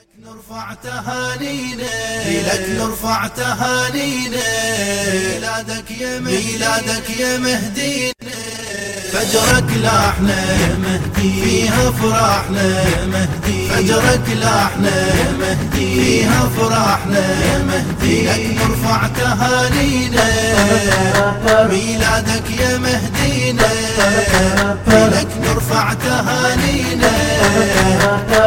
نرفع تهانينا لك نرفع تهانينا. ميلادك يا ميلادك يا مهدينا. فجرك لاحنا مهدي فيها فرحنا مهدي. فجرك لاحنا مهدي فيها فرحنا مهدي. لك نرفع تهانينا. ميلادك يا مهدينا. لك نرفع تهانينا.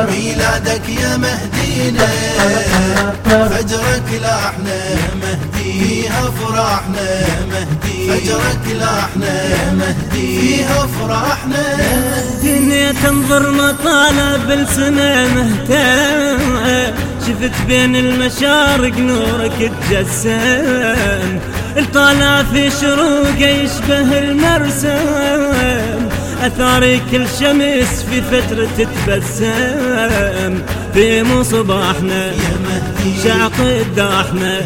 ميلادك يا مهدينا فجرك لاحنا مهدي فيها فرحنا فجرك لاحنا مهدي فيها فرحنا دنيا تنظر مطالب السنة مهتم شفت بين المشارق نورك تجسم الطالع في شروقه يشبه المرسم. أثاري كل شمس في فترة تتبسم. في مصباحنا. شعق الداحنا.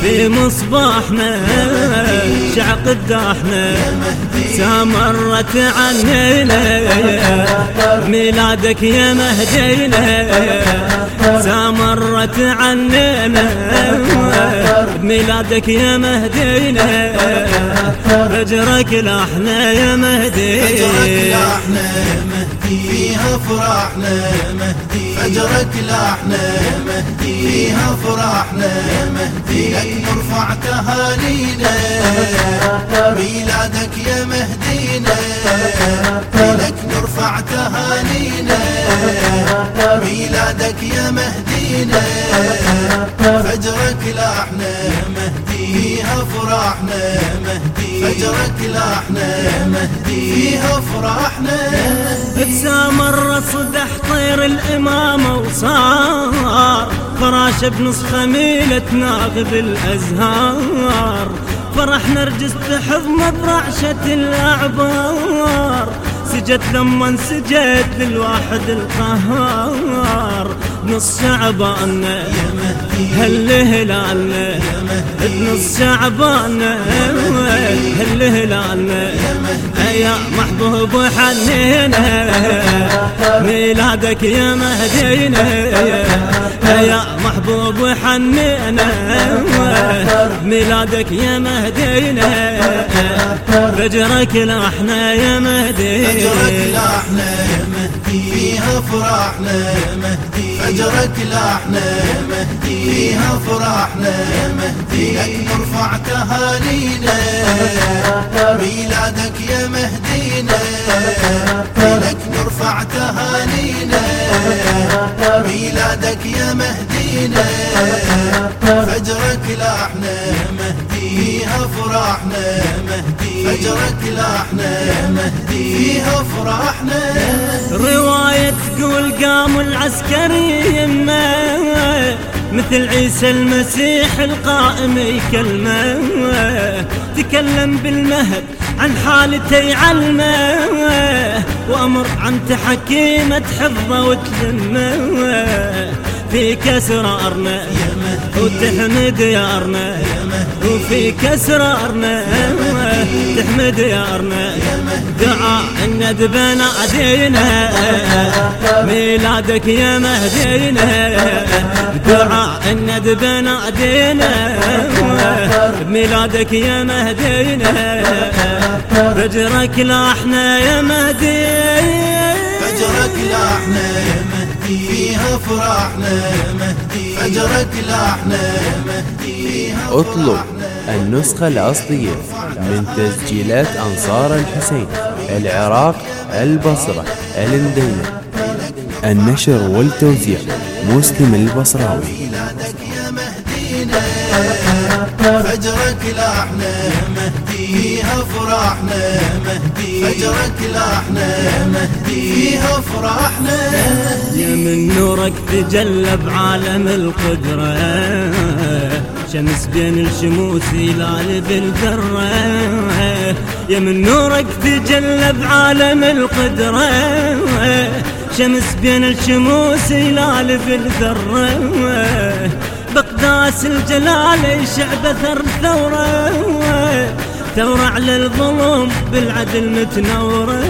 في مصباحنا. شعق الداحنا. سامرت عنينا ميلادك يا مهدينا. سامرت عنينا ميلادك يا مهدينا. فجرك لاحنا يا مهدي فجرك لاحنا مهدي. فيها فرحنا مهدي فجرك لاحنا مهدي. فيها فرحنا مهدي لك نرفع تهانينا ميلادك يا مهدينا. لك نرفع تهانينا ميلادك يا مهدينا. فجرك لاحنا مهدي فيها فرحنا مهدي. فجرك لاحنا مهدي. فيها فرحنا تسامر صدح طير الإمامة وصار. فراش بنص خميلة ناغب الأزهار. فرح نرجس تحضن برعشة الأعبار. سجد لما انسجد للواحد القهار. نص شعبان هل هلالنا بنص شعبان هل يا محبوب حنينا ميلادك يا مهدينا يا محبوب حنينا ميلادك يا مهدينا فجرك لاحنا يا مهدي فجرك لاحنا مهدي. فيها فرحنا مهدي. فجرك لاحنا مهدي. فيها فرحنا مهدي. لك نرفع تهانينا ميلادك يا مهدينا. لك نرفع تهانينا ميلادك يا مهدينا. فجرك لاحنا فيها فرحنا مهدي. فجرك لاحنا مهدي. فيها فرحنا رواية تقول قام العسكري يمه. مثل عيسى المسيح القائم يكلمه. تكلم بالمهد عن حالته يعلمه. وأمر عن تحكيمة تحفظه وتلمه. فيك اسرارنا وتحمد يارنا وفيك اسرارنا تحمد يارنا دعاء الندب نادينا ميلادك يا مهدينا. دعاء الندب نادينا ميلادك يا مهدينا. فجرك لاحنا يا مهدي فجرك لاحنا يا مهدي. فيها فرحنا مهدي. فجرك لاحنا مهدي. فيها اطلب النسخة الأصلية من تسجيلات أنصار الحسين العراق البصرة المدينة النشر والتوزيع مسلم البصراوي. ميلادك يا مهدينا. فجرك لاحنا مهدي فيها فرحنا. مهدي فجرك لاحنا مهدي فيها فرحنا. يا من نورك تجلى بعالم القدرة. شمس بين الشموس هلال بالذرة. يا من نورك تجلى بعالم القدرة. شمس بين الشموس هلال بالذرة. بقداس الجلال يشع بثر ثورة. ثورة على الظلم بالعدل متنورة.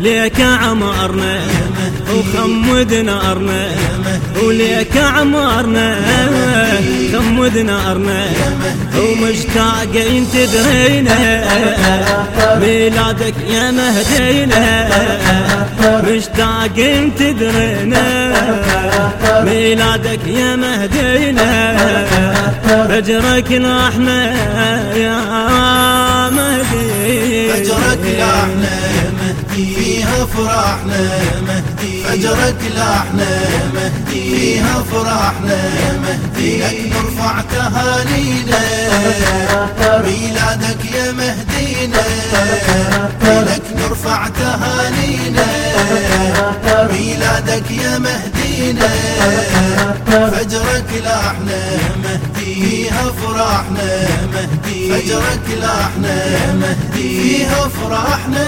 ليك عمرنا وخمد نارنا وليك عمارنا خمد نارنا ومشتاقين تدرينا ميلادك يا مهدينا مشتاقين تدرينا ميلادك يا مهدينا فجرك إحنا يا مهدي. فجرك لحنا يا فيها فرحنا مهدي. فجرك لحنا يا مهدي. فيها فرحنا مهدي. لك نرفع تهانينا ميلادك يا مهدينا لك نرفع تهانينا ميلادك يا مهدينا فجرك لحنا يا مهدي. فيها فرحنا مهدي. فجرك مهدي. فيها فرحنا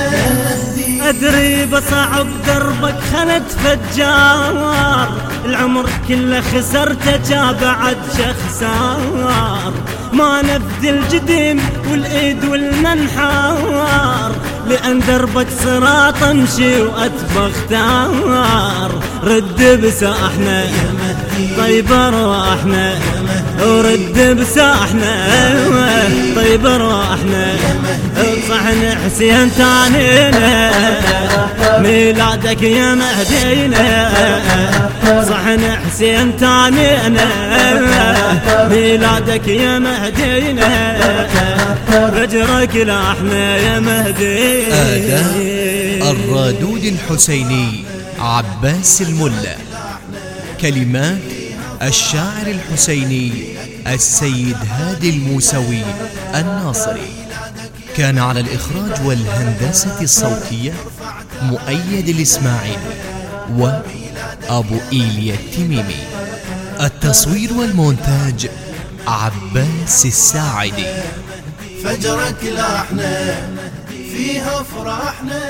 أدري بصعب دربك خلت فجار. العمر كله خسرته جا بعد شخسار. ما نفذ الجديم والإيد والمنحار لأن دربك صراط أمشي وأتبخ تار رد بساحنا طيب أرواحنا ورد بساحنا طيب أرواحنا صحن حسين تانينا ميلادك يا مهدينا. صحن حسين تانينا ميلادك يا مهدينا. فجرك لاحنا يا مهدي أداء الرادود الحسيني عباس الملا. كلمات الشاعر الحسيني السيد هادي الموسوي الناصري. كان على الإخراج والهندسة الصوتية مؤيد الإسماعيلي وأبو إيليا التميمي. التصوير والمونتاج عباس الساعدي. فجرك لحنا فيها فرحنا.